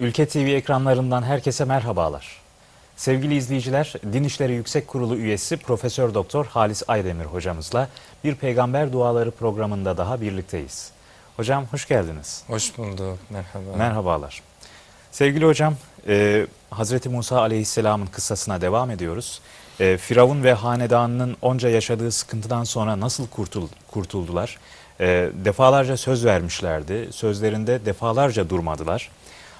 Ülke TV ekranlarından herkese merhabalar. Sevgili izleyiciler, Din İşleri Yüksek Kurulu üyesi Profesör Doktor Halis Aydemir hocamızla bir Peygamber Duaları programında daha birlikteyiz. Hocam hoş geldiniz. Hoş bulduk. Merhaba. Merhabalar. Sevgili hocam, e, Hazreti Musa Aleyhisselam'ın kıssasına devam ediyoruz. E, Firavun ve hanedanının onca yaşadığı sıkıntıdan sonra nasıl kurtul, kurtuldular? E, defalarca söz vermişlerdi. Sözlerinde defalarca durmadılar.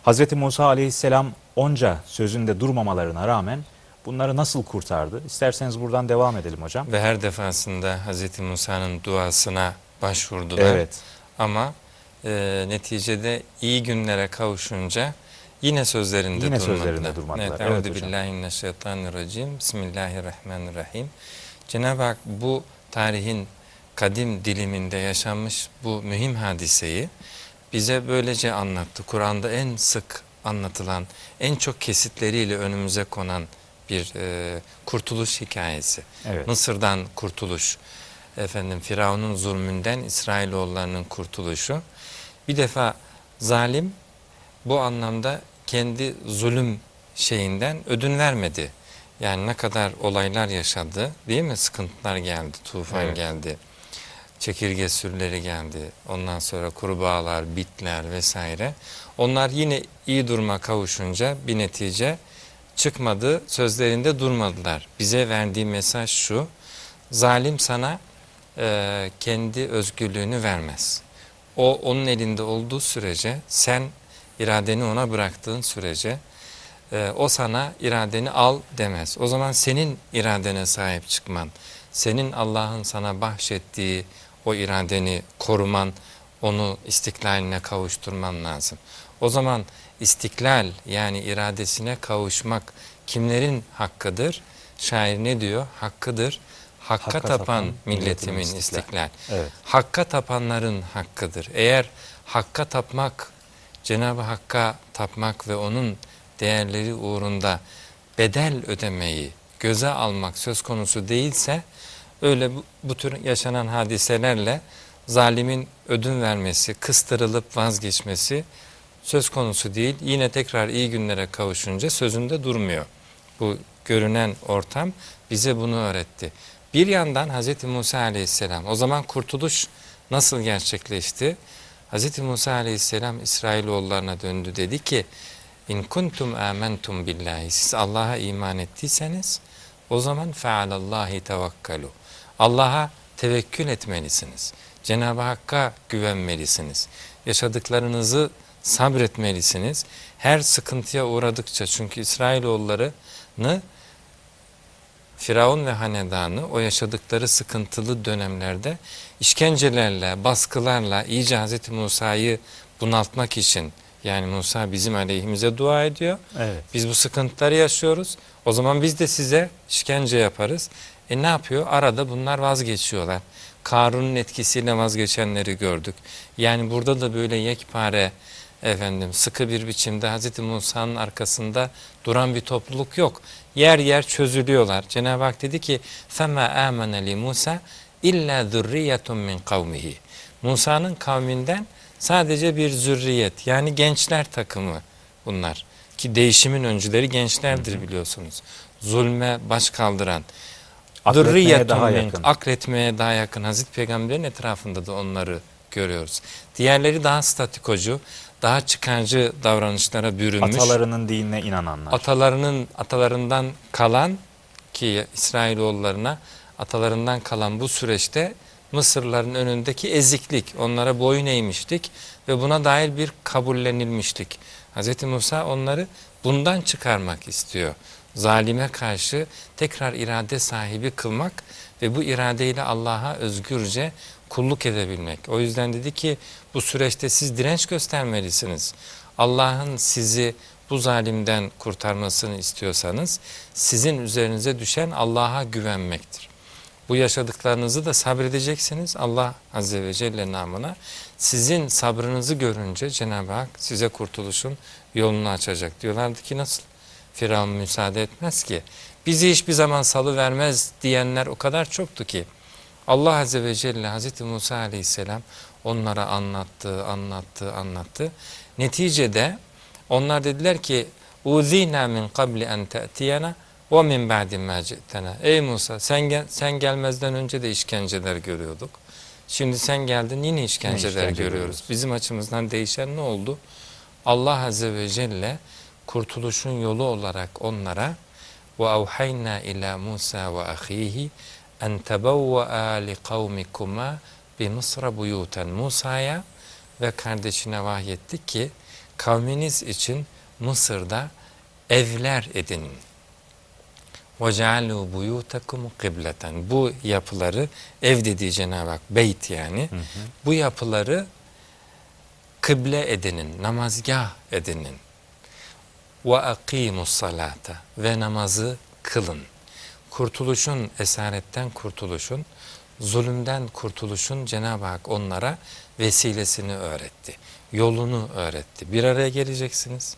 Hazreti Musa Aleyhisselam onca sözünde durmamalarına rağmen bunları nasıl kurtardı? İsterseniz buradan devam edelim hocam. Ve her defasında Hz. Musa'nın duasına başvurdular. Evet. Ama e, neticede iyi günlere kavuşunca yine sözlerinde Yine durmadılar. sözlerinde durmadılar. Evet, Evet Euzu hocam. billahi mineşşeytanirracim. Bismillahirrahmanirrahim. Cenab-ı Hak bu tarihin kadim diliminde yaşanmış bu mühim hadiseyi bize böylece anlattı. Kur'an'da en sık anlatılan, en çok kesitleriyle önümüze konan bir e, kurtuluş hikayesi. Evet. Mısır'dan kurtuluş, efendim Firavun'un zulmünden İsrailoğullarının kurtuluşu. Bir defa zalim bu anlamda kendi zulüm şeyinden ödün vermedi. Yani ne kadar olaylar yaşadı değil mi? Sıkıntılar geldi, tufan Evet. geldi, çekirge sürüleri geldi. Ondan sonra kurbağalar, bitler vesaire. Onlar yine iyi duruma kavuşunca bir netice çıkmadı, sözlerinde durmadılar. Bize verdiği mesaj şu, zalim sana e, kendi özgürlüğünü vermez. O onun elinde olduğu sürece, sen iradeni ona bıraktığın sürece e, o sana iradeni al demez. O zaman senin iradene sahip çıkman, senin Allah'ın sana bahşettiği o iradeni koruman, onu istiklaline kavuşturman lazım. O zaman istiklal yani iradesine kavuşmak kimlerin hakkıdır? Şair ne diyor? Hakkıdır. Hakka, Hakka tapan, tapan milletimin milletimin istiklal. Evet. Hakka tapanların hakkıdır. Eğer hakka tapmak, Cenab-ı Hakk'a tapmak ve onun değerleri uğrunda bedel ödemeyi göze almak söz konusu değilse öyle bu, bu tür yaşanan hadiselerle zalimin ödün vermesi, kıstırılıp vazgeçmesi söz konusu değil. Yine tekrar iyi günlere kavuşunca sözünde durmuyor. Bu görünen ortam bize bunu öğretti. Bir yandan Hz. Musa aleyhisselam o zaman kurtuluş nasıl gerçekleşti? Hz. Musa aleyhisselam İsrailoğullarına döndü dedi ki İn kuntum amentum billahi siz Allah'a iman ettiyseniz o zaman fealallahi tevakkalu. Allah'a tevekkül etmelisiniz. Cenab-ı Hakk'a güvenmelisiniz. Yaşadıklarınızı sabretmelisiniz. Her sıkıntıya uğradıkça çünkü İsrailoğullarını Firavun ve hanedanı o yaşadıkları sıkıntılı dönemlerde işkencelerle, baskılarla iyice Hz. Musa'yı bunaltmak için yani Musa bizim aleyhimize dua ediyor. Evet. Biz bu sıkıntıları yaşıyoruz. O zaman biz de size işkence yaparız. E ne yapıyor? Arada bunlar vazgeçiyorlar. Karun'un etkisiyle vazgeçenleri gördük. Yani burada da böyle yekpare efendim sıkı bir biçimde Hz. Musa'nın arkasında duran bir topluluk yok. Yer yer çözülüyorlar. Cenab-ı Hak dedi ki فَمَا آمَنَ لِمُوسَى اِلَّا ذُرِّيَّةٌ مِنْ قَوْمِهِ Musa'nın kavminden sadece bir zürriyet yani gençler takımı bunlar. Ki değişimin öncüleri gençlerdir biliyorsunuz. Zulme baş kaldıran, Zürriyetun daha yakın. Akletmeye daha yakın. Hazreti Peygamber'in etrafında da onları görüyoruz. Diğerleri daha statikocu, daha çıkarcı davranışlara bürünmüş. Atalarının dinine inananlar. Atalarının atalarından kalan ki İsrailoğullarına atalarından kalan bu süreçte Mısırların önündeki eziklik, onlara boyun eğmişlik ve buna dair bir kabullenilmişlik. Hz. Musa onları bundan çıkarmak istiyor. Zalime karşı tekrar irade sahibi kılmak ve bu iradeyle Allah'a özgürce kulluk edebilmek. O yüzden dedi ki bu süreçte siz direnç göstermelisiniz. Allah'ın sizi bu zalimden kurtarmasını istiyorsanız sizin üzerinize düşen Allah'a güvenmektir. Bu yaşadıklarınızı da sabredeceksiniz. Allah Azze ve Celle namına sizin sabrınızı görünce Cenab-ı Hak size kurtuluşun yolunu açacak. Diyorlardı ki nasıl? Firavun müsaade etmez ki. Bizi hiçbir zaman salı vermez diyenler o kadar çoktu ki. Allah Azze ve Celle Hazreti Musa Aleyhisselam onlara anlattı, anlattı, anlattı. Neticede Onlar dediler ki uzina min qabli en te'tiyena ve min ba'di ma ci'tena. Ey Musa sen gel, sen gelmezden önce de işkenceler görüyorduk. Şimdi sen geldin yine işkenceler işkence görüyoruz. görüyoruz. Bizim açımızdan değişen ne oldu? Allah Azze ve Celle kurtuluşun yolu olarak onlara ve avhayna ila Musa ve ahihi en tebevve'a li kavmikuma bi Mısra buyuten Musa'ya ve kardeşine vahyettik ki kavminiz için Mısır'da evler edinin. وَجَعَلُوا بُيُوتَكُمْ kıbleten. Bu yapıları, ev dediği Cenab-ı Hak, beyt yani, Hı hı. bu yapıları kıble edinin, namazgah edinin. ve akimus salata ve namazı kılın. Kurtuluşun, esaretten kurtuluşun, zulümden kurtuluşun Cenab-ı Hak onlara vesilesini öğretti. Yolunu öğretti. Bir araya geleceksiniz.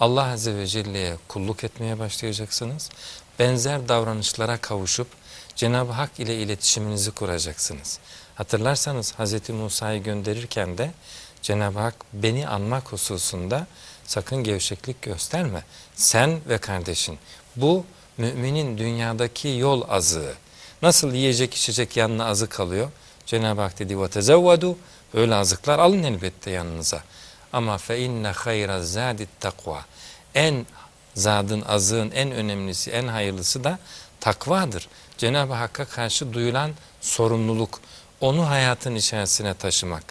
Allah Azze ve Celle'ye kulluk etmeye başlayacaksınız. Benzer davranışlara kavuşup Cenab-ı Hak ile iletişiminizi kuracaksınız. Hatırlarsanız Hz. Musa'yı gönderirken de Cenab-ı Hak beni anmak hususunda sakın gevşeklik gösterme. Sen ve kardeşin. Bu müminin dünyadaki yol azığı. Nasıl yiyecek içecek yanına azı kalıyor? Cenab-ı Hak dedi وَتَزَوَّدُوا Öyle azıklar alın elbette yanınıza. Ama فَاِنَّ خَيْرَ الزَّادِ takva. En zadın, azığın en önemlisi, en hayırlısı da takvadır. Cenab-ı Hakk'a karşı duyulan sorumluluk, onu hayatın içerisine taşımak.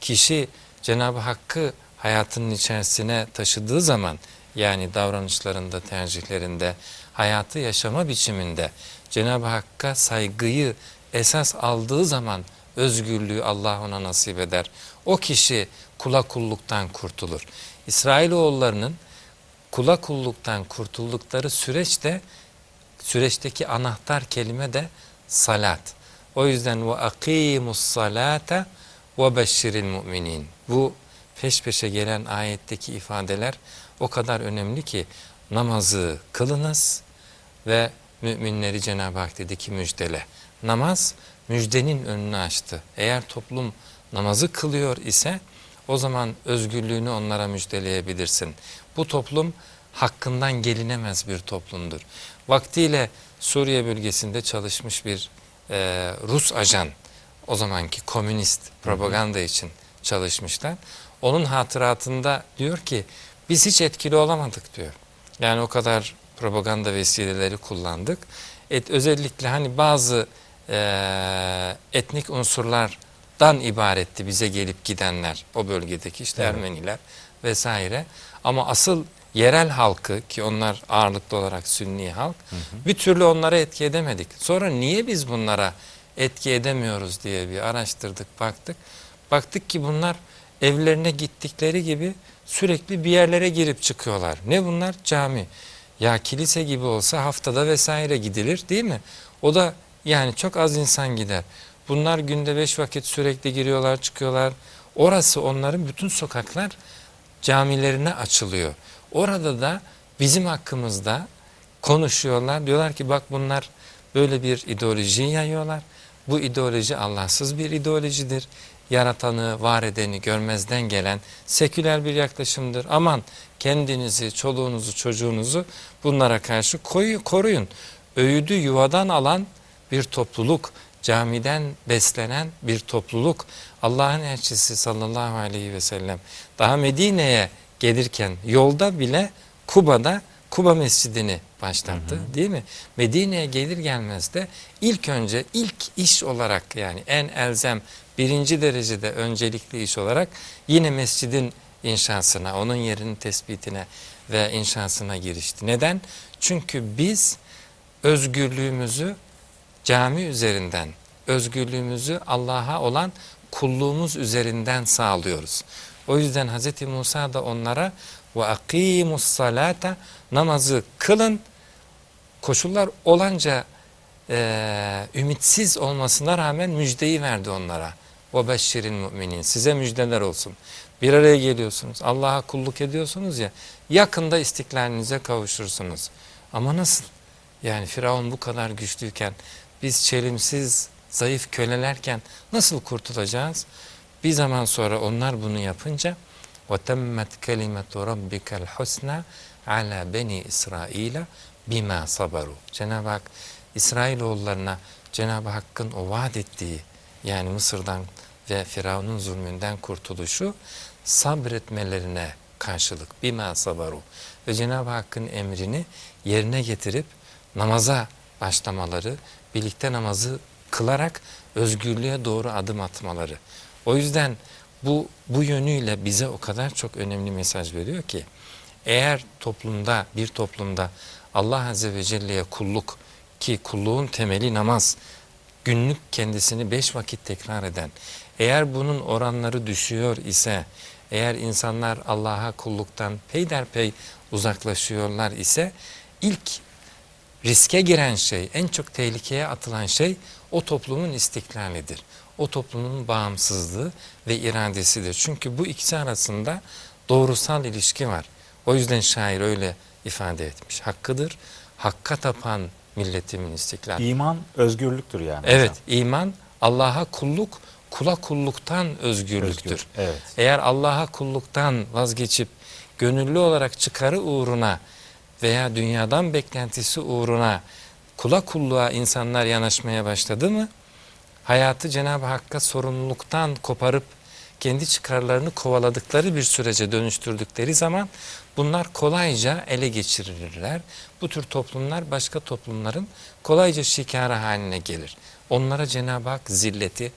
Kişi Cenab-ı Hakk'ı hayatının içerisine taşıdığı zaman, yani davranışlarında, tercihlerinde, hayatı yaşama biçiminde Cenab-ı Hakk'a saygıyı esas aldığı zaman özgürlüğü Allah ona nasip eder. O kişi kula kulluktan kurtulur. İsrailoğullarının kula kulluktan kurtuldukları süreçte süreçteki anahtar kelime de salat. O yüzden ve akimus salata ve beşşiril müminin. Bu peş peşe gelen ayetteki ifadeler o kadar önemli ki namazı kılınız ve müminleri Cenab-ı Hak dedi ki müjdele. Namaz müjdenin önünü açtı. Eğer toplum namazı kılıyor ise o zaman özgürlüğünü onlara müjdeleyebilirsin. Bu toplum hakkından gelinemez bir toplumdur. Vaktiyle Suriye bölgesinde çalışmış bir e, Rus ajan, o zamanki komünist propaganda için çalışmışlar. Onun hatıratında diyor ki biz hiç etkili olamadık diyor. Yani o kadar propaganda vesileleri kullandık. Et, özellikle hani bazı e, etnik unsurlardan ibaretti bize gelip gidenler o bölgedeki işte Evet. Ermeniler vesaire. Ama asıl yerel halkı ki onlar ağırlıklı olarak Sünni halk bir türlü onlara etki edemedik. Sonra niye biz bunlara etki edemiyoruz diye bir araştırdık baktık. Baktık ki bunlar evlerine gittikleri gibi sürekli bir yerlere girip çıkıyorlar. Ne bunlar? Cami. Ya kilise gibi olsa haftada vesaire gidilir değil mi? O da yani çok az insan gider. Bunlar günde beş vakit sürekli giriyorlar çıkıyorlar. Orası onların bütün sokaklar camilerine açılıyor. Orada da bizim hakkımızda konuşuyorlar. Diyorlar ki bak bunlar böyle bir ideoloji yayıyorlar. Bu ideoloji Allahsız bir ideolojidir. Yaratanı, var edeni görmezden gelen seküler bir yaklaşımdır. Aman kendinizi, çoluğunuzu, çocuğunuzu bunlara karşı koyu, koruyun. Öğüdü yuvadan alan bir topluluk, camiden beslenen bir topluluk. Allah'ın elçisi sallallahu aleyhi ve sellem daha Medine'ye gelirken yolda bile Kuba'da Kuba Mescidini başlattı değil mi? Medine'ye gelir gelmez de ilk önce ilk iş olarak yani en elzem birinci derecede öncelikli iş olarak yine mescidin inşasına, onun yerinin tespitine ve inşasına girişti. Neden? Çünkü biz özgürlüğümüzü cami üzerinden, özgürlüğümüzü Allah'a olan kulluğumuz üzerinden sağlıyoruz. O yüzden Hz. Musa da onlara ve akimus salata namazı kılın. Koşullar olanca e, ümitsiz olmasına rağmen müjdeyi verdi onlara. Ve beşşirin müminin. Size müjdeler olsun. Bir araya geliyorsunuz. Allah'a kulluk ediyorsunuz ya. Yakında istiklalinize kavuşursunuz. Ama nasıl? Yani Firavun bu kadar güçlüyken biz çelimsiz, zayıf kölelerken nasıl kurtulacağız? Bir zaman sonra onlar bunu yapınca وَتَمَّتْ كَلِمَةُ رَبِّكَ الْحُسْنَى عَلَى بَنِي İsrail bima sabaru. Cenab-ı Hak İsrailoğullarına Cenab-ı Hakk'ın o vaat ettiği yani Mısır'dan ve Firavun'un zulmünden kurtuluşu sabretmelerine karşılık bima sabaru ve Cenab-ı Hakk'ın emrini yerine getirip namaza başlamaları, birlikte namazı kılarak özgürlüğe doğru adım atmaları. O yüzden bu bu yönüyle bize o kadar çok önemli mesaj veriyor ki eğer toplumda bir toplumda Allah Azze ve Celle'ye kulluk ki kulluğun temeli namaz günlük kendisini beş vakit tekrar eden eğer bunun oranları düşüyor ise eğer insanlar Allah'a kulluktan peyderpey uzaklaşıyorlar ise ilk riske giren şey, en çok tehlikeye atılan şey o toplumun istiklalidir. O toplumun bağımsızlığı ve iradesidir. Çünkü bu ikisi arasında doğrusal ilişki var. O yüzden şair öyle ifade etmiş. Hakkıdır, hakka tapan milletimin istiklali. İman özgürlüktür yani. Evet, hocam. iman Allah'a kulluk, kula kulluktan özgürlüktür. Özgür, evet. Eğer Allah'a kulluktan vazgeçip gönüllü olarak çıkarı uğruna veya dünyadan beklentisi uğruna kula kulluğa insanlar yanaşmaya başladı mı, hayatı Cenab-ı Hakk'a sorumluluktan koparıp kendi çıkarlarını kovaladıkları bir sürece dönüştürdükleri zaman bunlar kolayca ele geçirilirler. Bu tür toplumlar başka toplumların kolayca şikarı haline gelir. Onlara Cenab-ı Hak zilleti,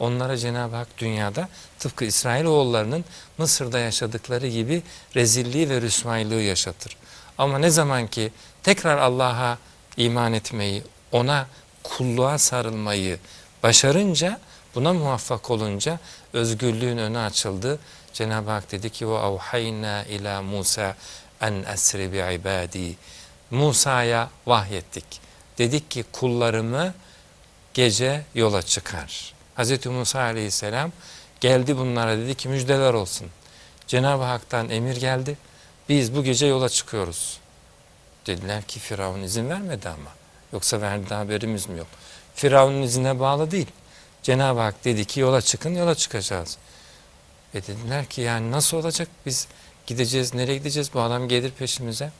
Onlara Cenab-ı Hak dünyada tıpkı İsrailoğullarının Mısır'da yaşadıkları gibi rezilliği ve rüsvaylığı yaşatır. Ama ne zaman ki tekrar Allah'a iman etmeyi, ona kulluğa sarılmayı başarınca, buna muvaffak olunca özgürlüğün önü açıldı. Cenab-ı Hak dedi ki: "Ve avhayna ila Musa en esri bi ibadi." Musa'ya vahyettik. Dedik ki kullarımı gece yola çıkar. Hz. Musa aleyhisselam geldi bunlara dedi ki müjdeler olsun. Cenab-ı Hak'tan emir geldi. Biz bu gece yola çıkıyoruz. Dediler ki Firavun izin vermedi ama. Yoksa verdiği haberimiz mi yok? Firavun'un izine bağlı değil. Cenab-ı Hak dedi ki yola çıkın yola çıkacağız. Ve dediler ki yani nasıl olacak biz gideceğiz nereye gideceğiz bu adam gelir peşimize.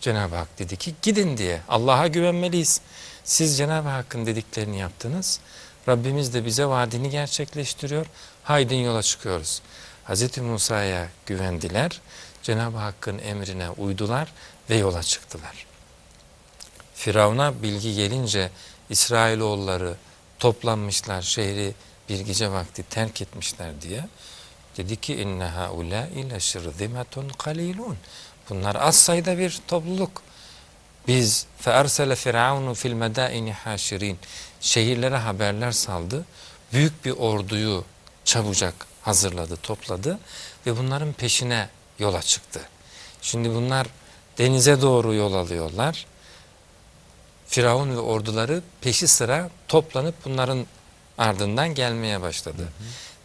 Cenab-ı Hak dedi ki gidin diye Allah'a güvenmeliyiz. Siz Cenab-ı Hakk'ın dediklerini yaptınız. Rabbimiz de bize vaadini gerçekleştiriyor. Haydin yola çıkıyoruz. Hz. Musa'ya güvendiler. Cenab-ı Hakk'ın emrine uydular ve yola çıktılar. Firavun'a bilgi gelince İsrailoğulları toplanmışlar şehri bir gece vakti terk etmişler diye. Dedi ki inne haula ile şirzimetun kalilun. Bunlar az sayıda bir topluluk. Biz fe ersele firavunu fil medaini haşirin. Şehirlere haberler saldı. Büyük bir orduyu çabucak hazırladı, topladı ve bunların peşine yola çıktı. Şimdi bunlar denize doğru yol alıyorlar. Firavun ve orduları peşi sıra toplanıp bunların ardından gelmeye başladı.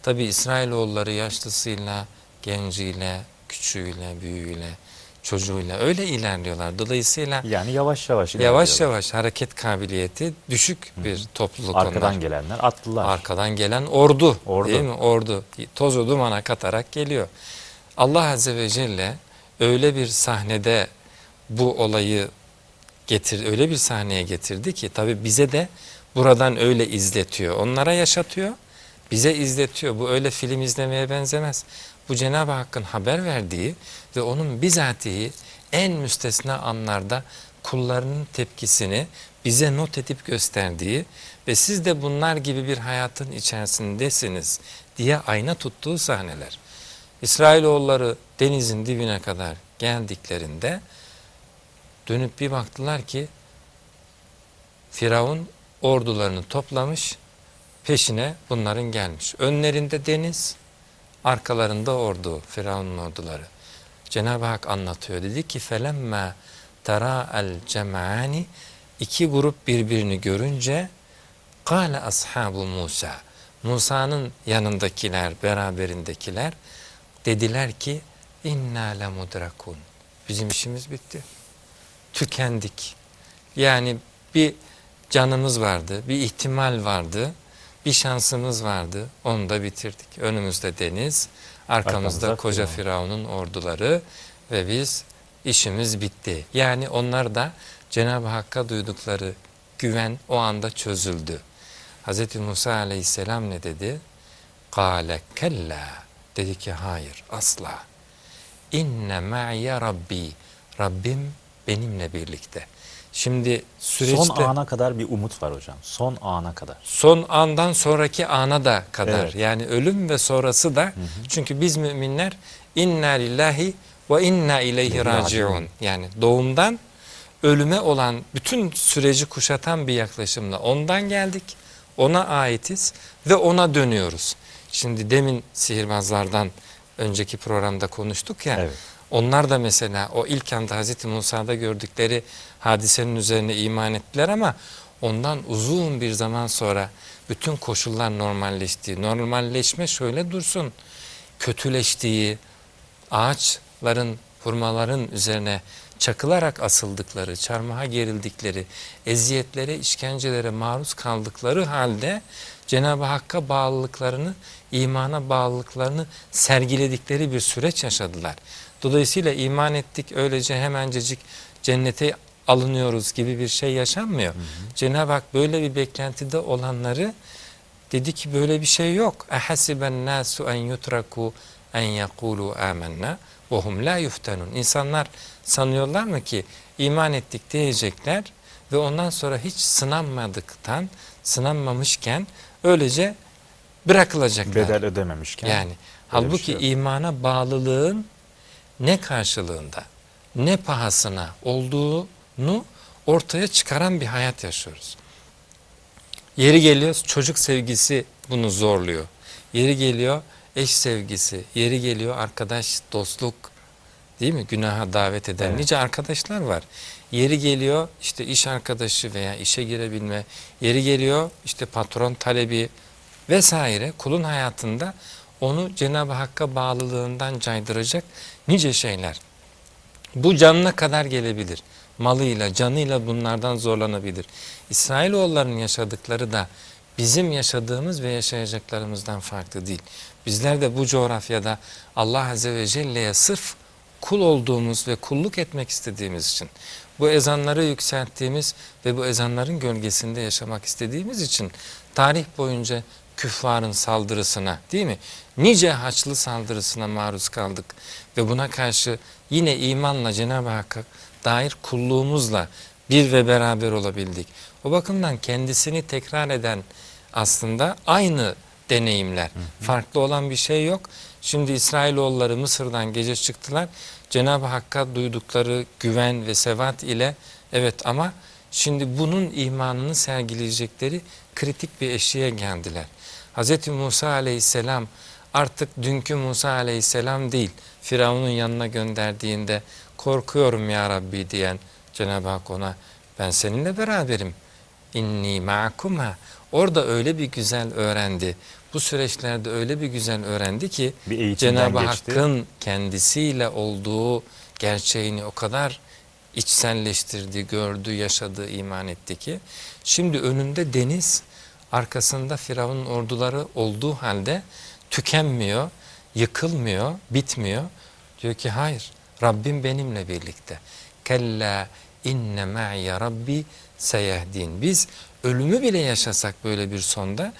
Tabi İsrailoğulları yaşlısıyla, genciyle, küçüğüyle, büyüğüyle, çocuğuyla öyle ilerliyorlar. Dolayısıyla Yani yavaş yavaş yavaş yavaş hareket kabiliyeti düşük bir topluluk Arkadan onlar. gelenler atlılar. Arkadan gelen ordu, Ordu. değil mi? Ordu. Tozu dumana katarak geliyor. Allah Azze ve Celle öyle bir sahnede bu olayı getir, öyle bir sahneye getirdi ki tabi bize de buradan öyle izletiyor. Onlara yaşatıyor, bize izletiyor. Bu öyle film izlemeye benzemez. Bu Cenab-ı Hakk'ın haber verdiği ve onun bizatihi en müstesna anlarda kullarının tepkisini bize not edip gösterdiği ve siz de bunlar gibi bir hayatın içerisindesiniz diye ayna tuttuğu sahneler. İsrailoğulları denizin dibine kadar geldiklerinde dönüp bir baktılar ki Firavun ordularını toplamış peşine bunların gelmiş. Önlerinde deniz, arkalarında ordu, Firavun'un orduları. Cenab-ı Hak anlatıyor. Dedi ki felemme tera el cem'ani iki grup birbirini görünce kâle ashabu Musa Musa'nın yanındakiler, beraberindekiler dediler ki inna lemudrakun. Bizim işimiz bitti. Tükendik. Yani bir canımız vardı, bir ihtimal vardı. Bir şansımız vardı, onu da bitirdik. Önümüzde deniz, arkamızda Arkamızda koca Firavun. Firavun'un orduları ve biz işimiz bitti. Yani onlar da Cenab-ı Hakk'a duydukları güven o anda çözüldü. Hz. Musa aleyhisselam ne dedi? Kale kella. Dedi ki hayır asla. İnne ma'ye rabbi. Rabbim benimle birlikte. Şimdi süreçte Son ana kadar bir umut var hocam. Son ana kadar. son andan sonraki ana da kadar Evet. yani ölüm ve sonrası da çünkü biz müminler inna lillahi ve inna ileyhi raciun. yani doğumdan ölüme olan bütün süreci kuşatan bir yaklaşımla ondan geldik ona aitiz ve ona dönüyoruz. Şimdi demin sihirbazlardan önceki programda konuştuk ya Evet. Onlar da mesela o ilk anda Hazreti Musa'da gördükleri hadisenin üzerine iman ettiler ama ondan uzun bir zaman sonra bütün koşullar normalleşti. Normalleşme şöyle dursun. Kötüleştiği, ağaçların, hurmaların üzerine çakılarak asıldıkları, çarmıha gerildikleri, eziyetlere, işkencelere maruz kaldıkları halde Cenab-ı Hakk'a bağlılıklarını, imana bağlılıklarını sergiledikleri bir süreç yaşadılar. Dolayısıyla iman ettik öylece hemencecik cennete alınıyoruz gibi bir şey yaşanmıyor. Cenab-ı Hak böyle bir beklentide olanları dedi ki böyle bir şey yok. Ehasiben nasu en yutraku en yekulu amennâ ve hum la yuftanun. İnsanlar sanıyorlar mı ki iman ettik diyecekler ve ondan sonra hiç sınanmadıktan, sınanmamışken öylece bırakılacaklar. Bedel ödememişken. Yani halbuki şey yok. imana bağlılığın ne karşılığında ne pahasına olduğunu ortaya çıkaran bir hayat yaşıyoruz. Yeri geliyor çocuk sevgisi bunu zorluyor. Yeri geliyor eş sevgisi, yeri geliyor arkadaş, dostluk değil mi? Günaha davet eden Evet. nice arkadaşlar var. Yeri geliyor işte iş arkadaşı veya işe girebilme, yeri geliyor işte patron talebi vesaire kulun hayatında onu Cenab-ı Hakk'a bağlılığından caydıracak nice şeyler. Bu canına kadar gelebilir. Malıyla, canıyla bunlardan zorlanabilir. İsrailoğullarının yaşadıkları da bizim yaşadığımız ve yaşayacaklarımızdan farklı değil. Bizler de bu coğrafyada Allah Azze ve Celle'ye sırf kul olduğumuz ve kulluk etmek istediğimiz için, bu ezanları yükselttiğimiz ve bu ezanların gölgesinde yaşamak istediğimiz için tarih boyunca küffarın saldırısına değil mi? Nice haçlı saldırısına maruz kaldık ve buna karşı yine imanla Cenab-ı Hakk'a dair kulluğumuzla bir ve beraber olabildik. O bakımdan kendisini tekrar eden aslında aynı deneyimler. Farklı olan bir şey yok. Şimdi İsrailoğulları Mısır'dan gece çıktılar. Cenab-ı Hakk'a duydukları güven ve sevat ile evet ama şimdi bunun imanını sergileyecekleri kritik bir eşiğe geldiler. Hz. Musa aleyhisselam artık dünkü Musa aleyhisselam değil. Firavun'un yanına gönderdiğinde korkuyorum ya Rabbi diyen Cenab-ı Hak ona ben seninle beraberim. İnni ma'kuma. Orada öyle bir güzel öğrendi. Bu süreçlerde öyle bir güzel öğrendi ki Cenab-ı. Hakk'ın kendisiyle olduğu gerçeğini o kadar içselleştirdi, gördü, yaşadı, iman etti ki şimdi önünde deniz, arkasında Firavun'un orduları olduğu halde tükenmiyor, yıkılmıyor, bitmiyor. Diyor ki hayır, Rabbim benimle birlikte. Kella inne ma'ya rabbi seyehdin. Biz ölümü bile yaşasak böyle bir sonda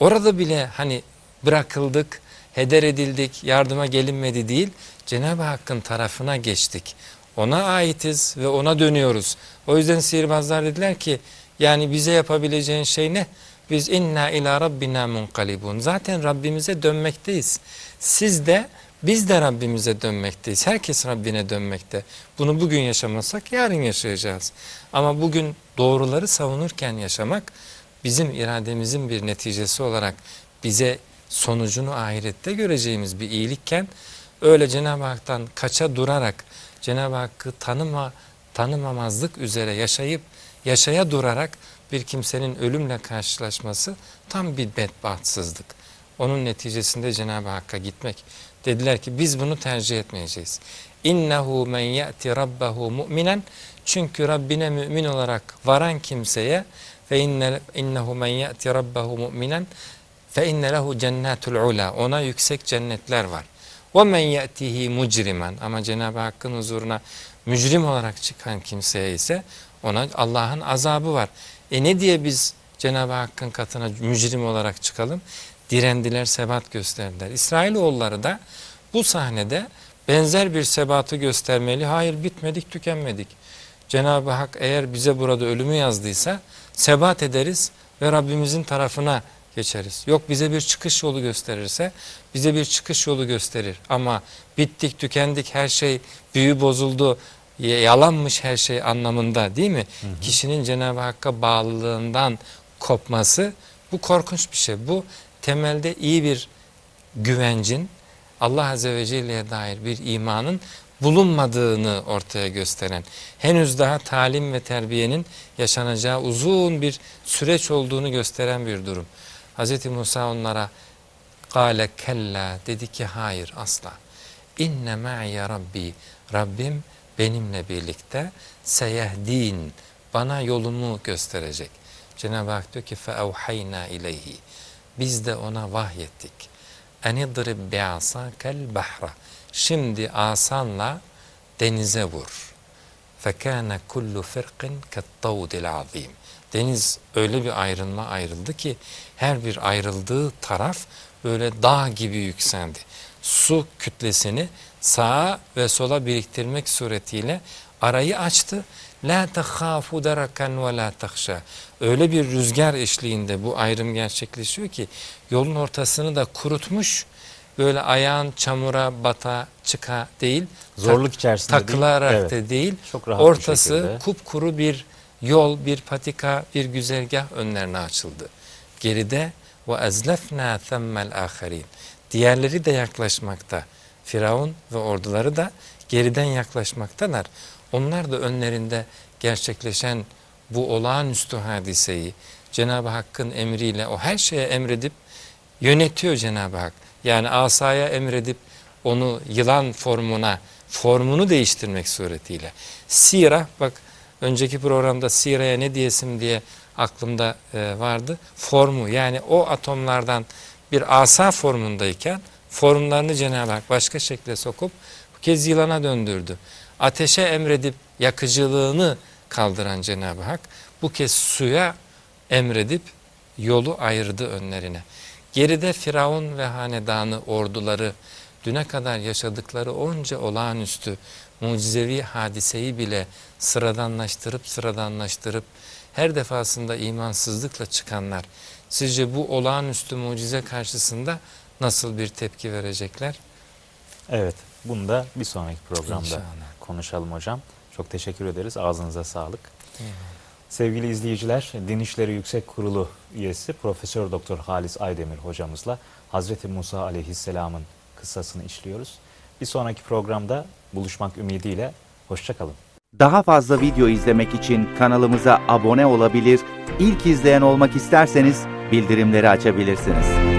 orada bile hani bırakıldık, heder edildik, yardıma gelinmedi değil. Cenab-ı Hakk'ın tarafına geçtik. Ona aitiz ve ona dönüyoruz. O yüzden sihirbazlar dediler ki yani bize yapabileceğin şey ne? Biz inna ila rabbina munqalibun. Zaten Rabbimize dönmekteyiz. Siz de biz de Rabbimize dönmekteyiz. Herkes Rabbine dönmekte. Bunu bugün yaşamasak yarın yaşayacağız. Ama bugün doğruları savunurken yaşamak bizim irademizin bir neticesi olarak bize sonucunu ahirette göreceğimiz bir iyilikken öyle Cenab-ı Hak'tan kaça durarak Cenab-ı Hakk'ı tanıma, tanımamazlık üzere yaşayıp yaşaya durarak bir kimsenin ölümle karşılaşması tam bir bedbahtsızlık. Onun neticesinde Cenab-ı Hakk'a gitmek. Dediler ki biz bunu tercih etmeyeceğiz. İnnehu men ya'ti rabbahu mu'minen çünkü Rabbine mümin olarak varan kimseye fe inne innehu men ya'ti rabbahu mu'minen fe inne lehu cennetul ula. Ona yüksek cennetler var. Ve men ya'tihi mucrimen ama Cenab-ı Hakk'ın huzuruna mücrim olarak çıkan kimseye ise ona Allah'ın azabı var. E ne diye biz Cenab-ı Hakk'ın katına mücrim olarak çıkalım? Direndiler, sebat gösterdiler. İsrailoğulları da bu sahnede benzer bir sebatı göstermeli. Hayır bitmedik, tükenmedik. Cenab-ı Hak eğer bize burada ölümü yazdıysa sebat ederiz ve Rabbimizin tarafına geçeriz. Yok bize bir çıkış yolu gösterirse bize bir çıkış yolu gösterir. Ama bittik, tükendik, her şey büyü bozuldu, yalanmış her şey anlamında değil mi? Hı hı. Kişinin Cenab-ı Hakk'a bağlılığından kopması bu korkunç bir şey. Bu temelde iyi bir güvencin, Allah Azze ve Celle'ye dair bir imanın bulunmadığını ortaya gösteren, henüz daha talim ve terbiyenin yaşanacağı uzun bir süreç olduğunu gösteren bir durum. Hz. Musa onlara kâle kella dedi ki hayır asla. İnne ma'ya rabbi Rabbim benimle birlikte seyehdin bana yolumu gösterecek. Cenab-ı Hak diyor ki feevhayna ileyhi biz de ona vahyettik. Enidrib bi'asakel bahra şimdi asanla denize vur. Fekâne kullu firqin kettavdil azim. Deniz öyle bir ayrılma ayrıldı ki her bir ayrıldığı taraf böyle dağ gibi yükseldi. Su kütlesini sağa ve sola biriktirmek suretiyle arayı açtı. La tehâfu deraken ve la tehşâ. Öyle bir rüzgar eşliğinde bu ayrım gerçekleşiyor ki yolun ortasını da kurutmuş. Böyle ayağın çamura bata çıka değil. Zorluk içerisinde takılarak değil. Evet. da değil. Çok rahat ortası kupkuru bir yol, bir patika, bir güzergah önlerine açıldı. Geride ve ezlefna themmel aherin. Diğerleri de yaklaşmakta. Firavun ve orduları da geriden yaklaşmaktalar. Onlar da önlerinde gerçekleşen bu olağanüstü hadiseyi Cenab-ı Hakk'ın emriyle o her şeye emredip yönetiyor Cenab-ı Hak. Yani asaya emredip onu yılan formuna, formunu değiştirmek suretiyle. Sira, bak önceki programda Sira'ya ne diyesim diye aklımda e, vardı. Formu yani o atomlardan bir asa formundayken formlarını Cenab-ı Hak başka şekle sokup bu kez yılana döndürdü. Ateşe emredip yakıcılığını kaldıran Cenab-ı Hak bu kez suya emredip yolu ayırdı önlerine. Geride Firavun ve hanedanı orduları düne kadar yaşadıkları onca olağanüstü mucizevi hadiseyi bile sıradanlaştırıp sıradanlaştırıp her defasında imansızlıkla çıkanlar sizce bu olağanüstü mucize karşısında nasıl bir tepki verecekler? Evet, bunu da bir sonraki programda İnşallah. konuşalım hocam. Çok teşekkür ederiz. Ağzınıza sağlık. Evet. Sevgili izleyiciler, Din İşleri Yüksek Kurulu üyesi Profesör Doktor Halis Aydemir hocamızla Hazreti Musa Aleyhisselam'ın kıssasını işliyoruz. Bir sonraki programda buluşmak ümidiyle hoşçakalın. Daha fazla video izlemek için kanalımıza abone olabilir, ilk izleyen olmak isterseniz bildirimleri açabilirsiniz.